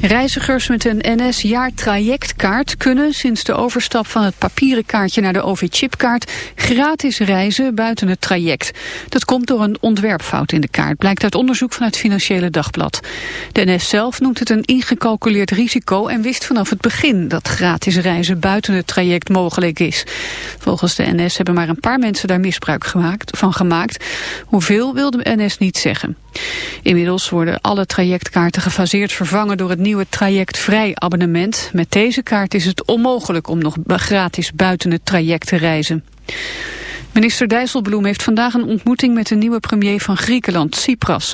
Reizigers met een NS-jaartrajectkaart kunnen sinds de overstap van het papieren kaartje naar de OV-chipkaart gratis reizen buiten het traject. Dat komt door een ontwerpfout in de kaart, blijkt uit onderzoek van het Financiële Dagblad. De NS zelf noemt het een ingecalculeerd risico en wist vanaf het begin dat gratis reizen buiten het traject mogelijk is. Volgens de NS hebben maar een paar mensen daar misbruik gemaakt, van gemaakt. Hoeveel wil de NS niet zeggen. Inmiddels worden alle trajectkaarten gefaseerd vervangen door het nieuwe trajectvrij abonnement. Met deze kaart is het onmogelijk om nog gratis buiten het traject te reizen. Minister Dijsselbloem heeft vandaag een ontmoeting met de nieuwe premier van Griekenland, Tsipras.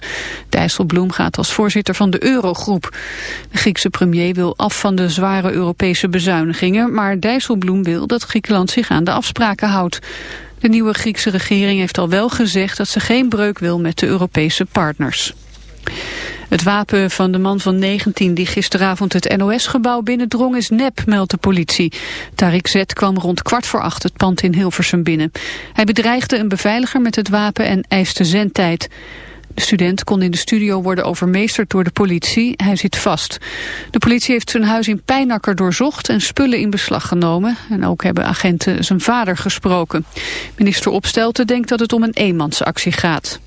Dijsselbloem gaat als voorzitter van de Eurogroep. De Griekse premier wil af van de zware Europese bezuinigingen, maar Dijsselbloem wil dat Griekenland zich aan de afspraken houdt. De nieuwe Griekse regering heeft al wel gezegd dat ze geen breuk wil met de Europese partners. Het wapen van de man van 19 die gisteravond het NOS-gebouw binnendrong is nep, meldt de politie. Tariq Z kwam rond kwart voor acht het pand in Hilversum binnen. Hij bedreigde een beveiliger met het wapen en eiste zendtijd. De student kon in de studio worden overmeesterd door de politie. Hij zit vast. De politie heeft zijn huis in Pijnakker doorzocht en spullen in beslag genomen. En ook hebben agenten zijn vader gesproken. Minister Opstelten denkt dat het om een eenmansactie gaat.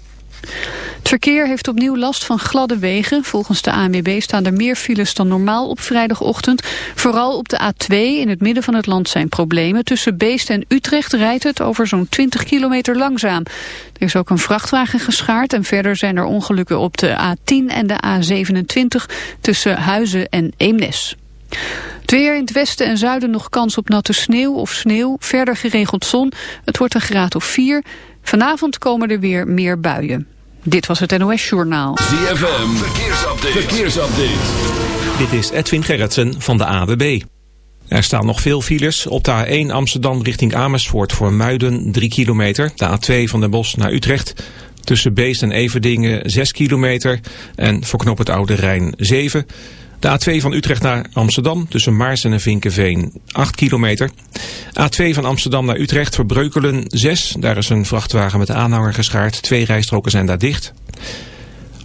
Het verkeer heeft opnieuw last van gladde wegen. Volgens de ANWB staan er meer files dan normaal op vrijdagochtend. Vooral op de A2 in het midden van het land zijn problemen. Tussen Beest en Utrecht rijdt het over zo'n 20 kilometer langzaam. Er is ook een vrachtwagen geschaard en verder zijn er ongelukken op de A10 en de A27 tussen Huizen en Eemnes. Het weer in het westen en zuiden nog kans op natte sneeuw of sneeuw. Verder geregeld zon. Het wordt een graad of 4. Vanavond komen er weer meer buien. Dit was het NOS Journaal. ZFM, verkeersupdate. verkeersupdate. Dit is Edwin Gerritsen van de AWB. Er staan nog veel files. Op de A1 Amsterdam richting Amersfoort voor Muiden 3 kilometer. De A2 van Den Bosch naar Utrecht. Tussen Beest en Everdingen 6 kilometer. En voor Knop het Oude Rijn 7 de A2 van Utrecht naar Amsterdam tussen Maarsen en Vinkenveen 8 kilometer. A2 van Amsterdam naar Utrecht voor Breukelen 6. Daar is een vrachtwagen met aanhanger geschaard. Twee rijstroken zijn daar dicht.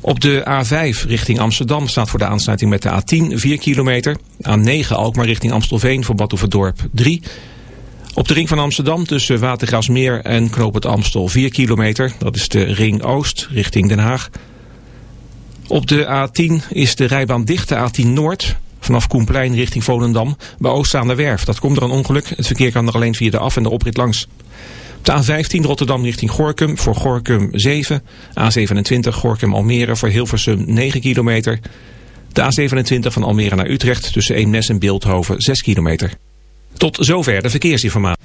Op de A5 richting Amsterdam staat voor de aansluiting met de A10 4 kilometer. A9 Alkmaar richting Amstelveen voor Badhoevedorp 3. Op de ring van Amsterdam tussen Watergrasmeer en Knoop het Amstel 4 kilometer. Dat is de ring Oost richting Den Haag. Op de A10 is de rijbaan dicht, de A10 Noord. Vanaf Koenplein richting Volendam. Bij Oostzaanerwerf. Dat komt er een ongeluk. Het verkeer kan er alleen via de af- en de oprit langs. Op de A15 Rotterdam richting Gorkum voor Gorkum 7. A27 Gorkum Almere voor Hilversum 9 kilometer. De A27 van Almere naar Utrecht tussen Eemnes en Beeldhoven 6 kilometer. Tot zover de verkeersinformatie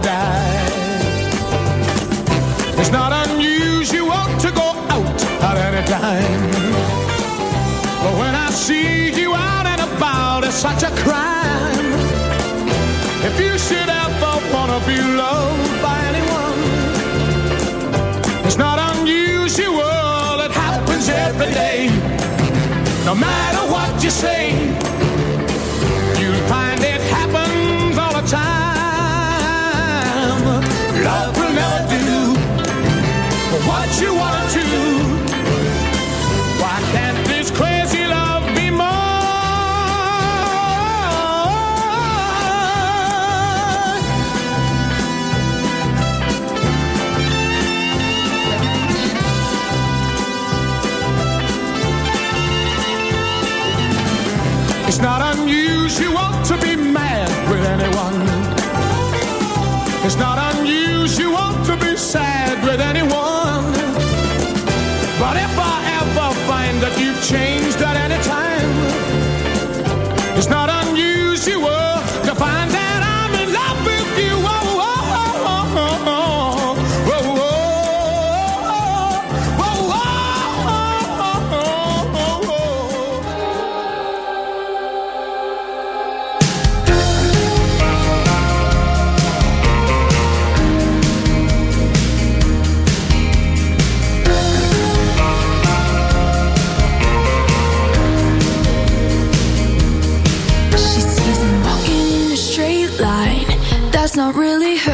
paradise. It's not unusual to go out at any time. But when I see you out and about, it's such a crime. If you should ever wanna be loved by anyone, it's not unusual, it happens every day. No matter what you say what you wanna do.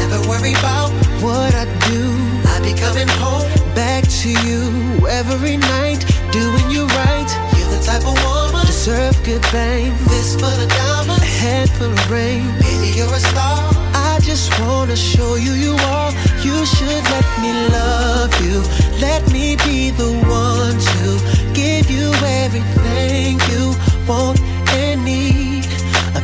Never worry about what I do. I be coming home back to you every night, doing you right. You're the type of woman deserve good fame. This for the diamonds, a head full of rain. Baby, you're a star. I just wanna show you you are. You should let me love you. Let me be the one to give you everything you want and need.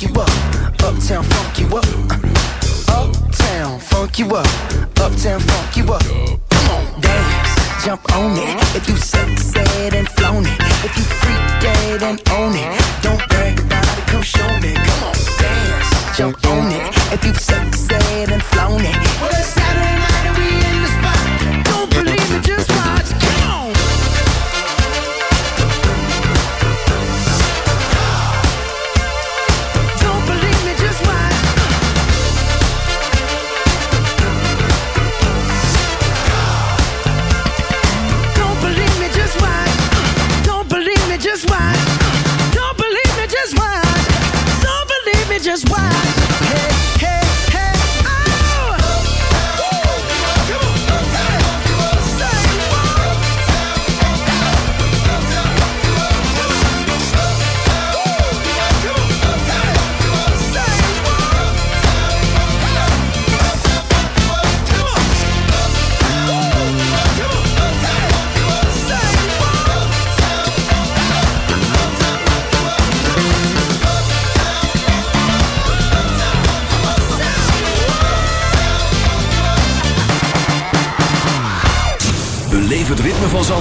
You up.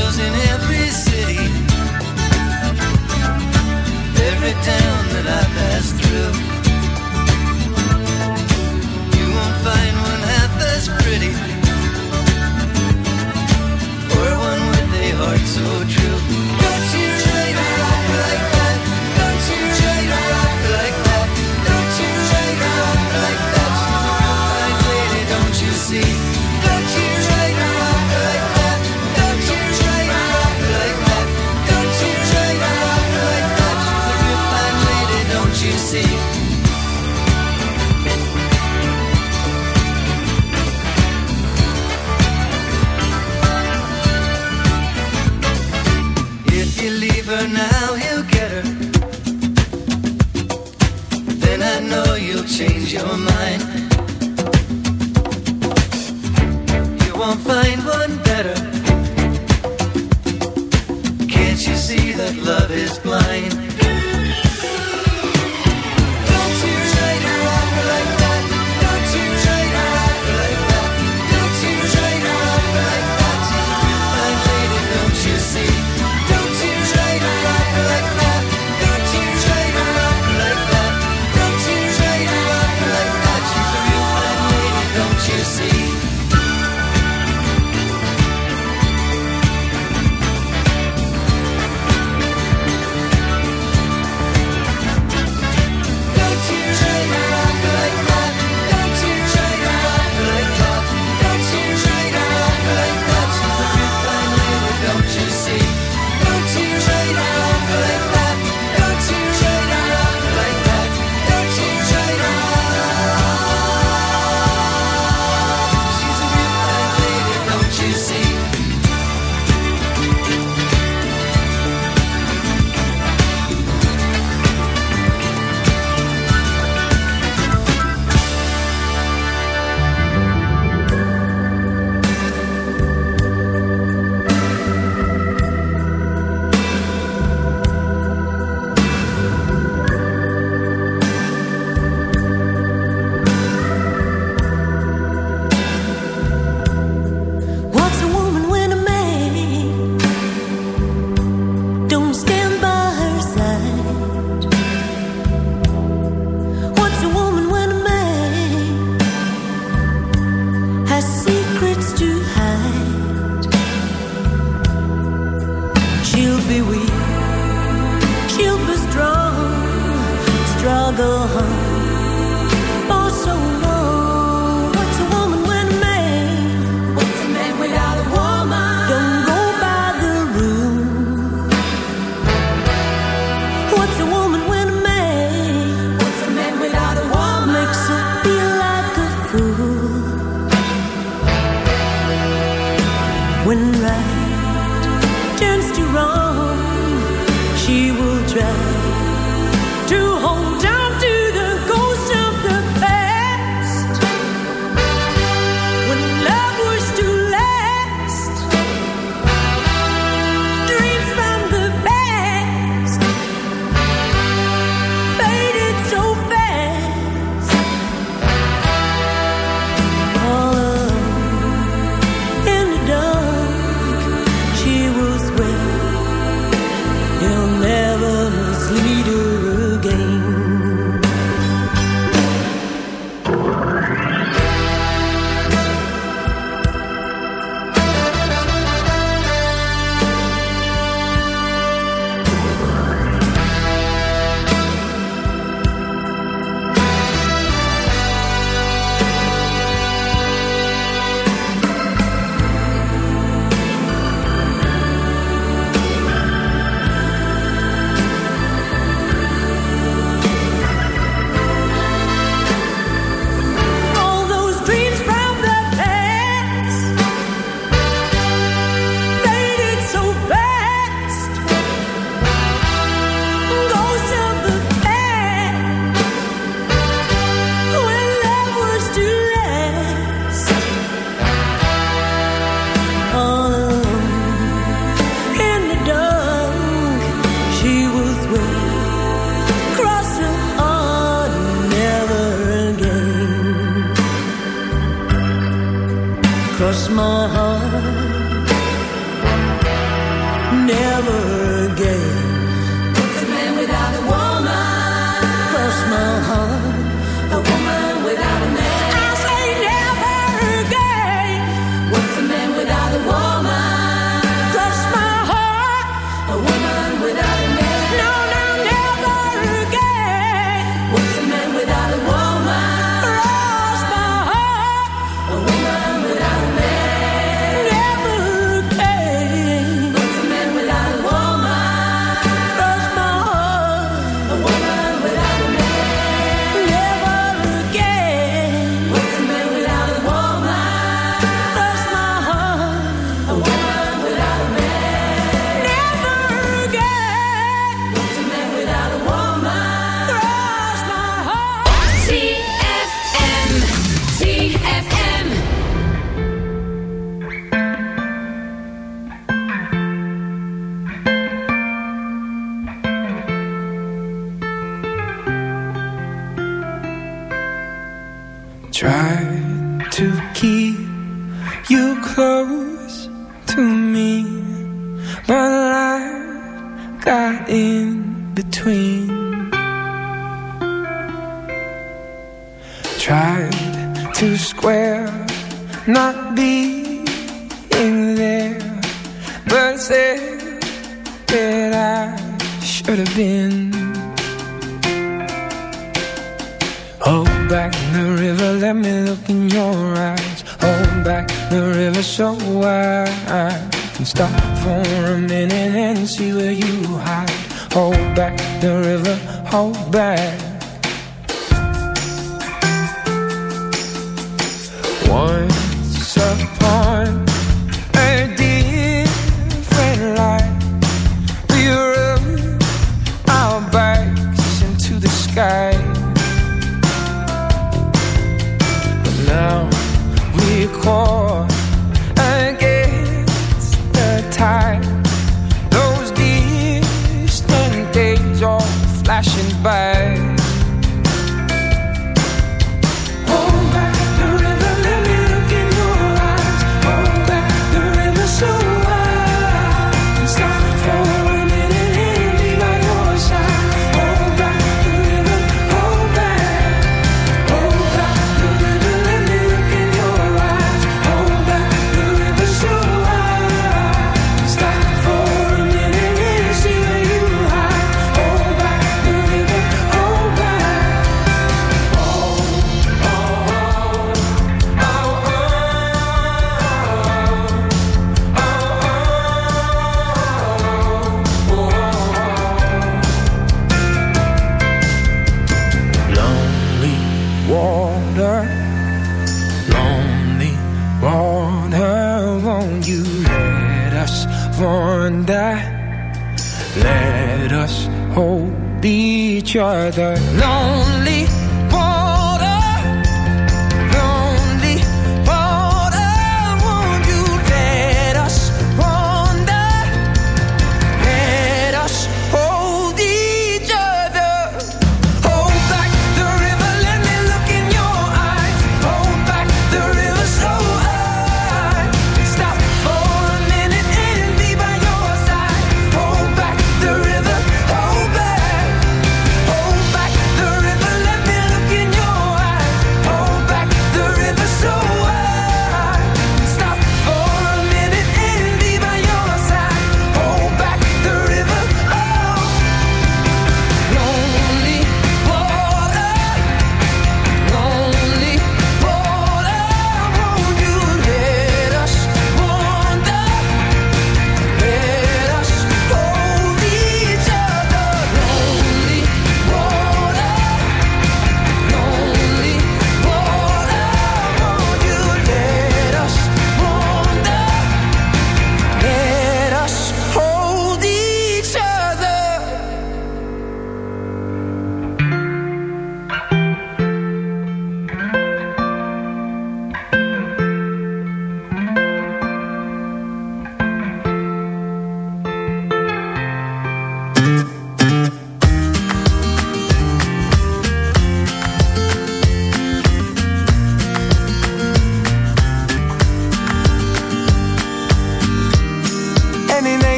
girls in every city, every town that I pass through. You won't find one half as pretty, or one with a heart so true.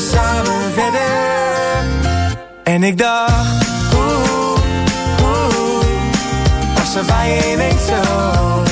samen verder. En ik dacht, oeh, hoe was er bij je zo.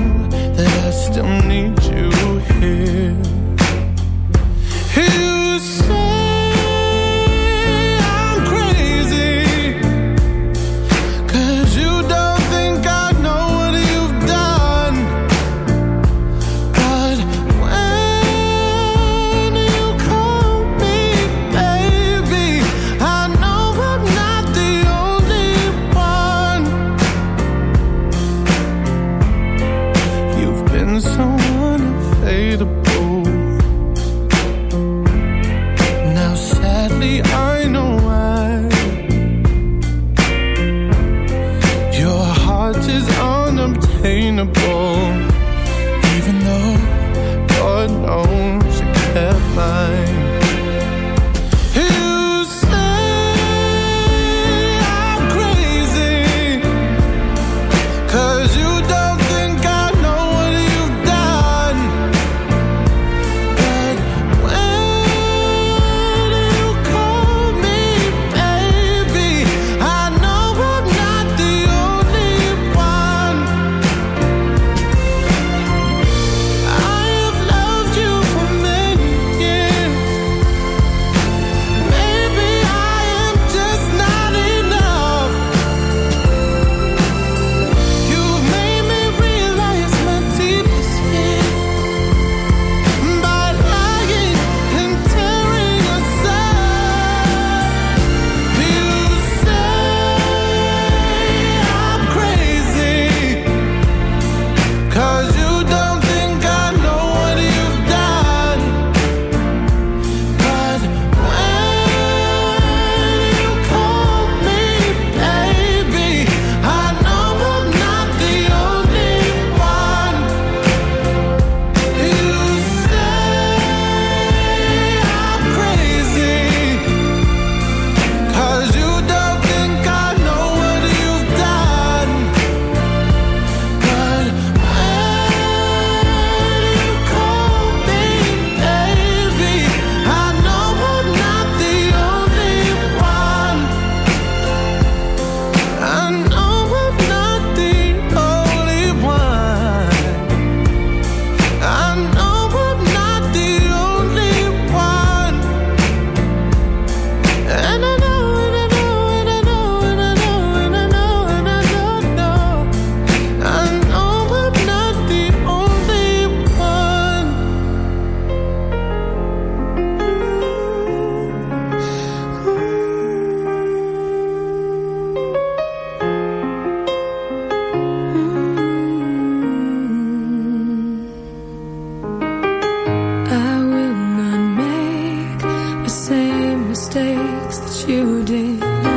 day.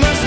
fui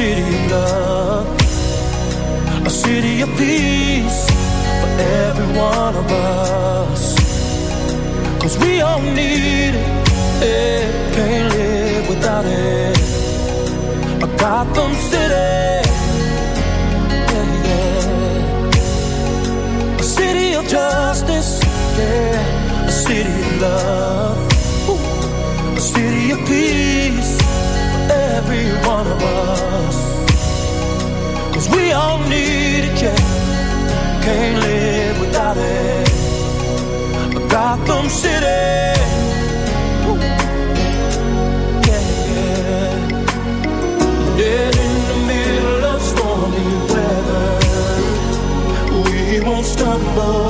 city of love, a city of peace for every one of us. Cause we all need it, can't live without it. A Gotham City, yeah, yeah. a city of justice, yeah, a city of love, Ooh. a city of peace every one of us we all need a. Can't live without it. Gotham City. Dead in the middle of stormy weather We won't stumble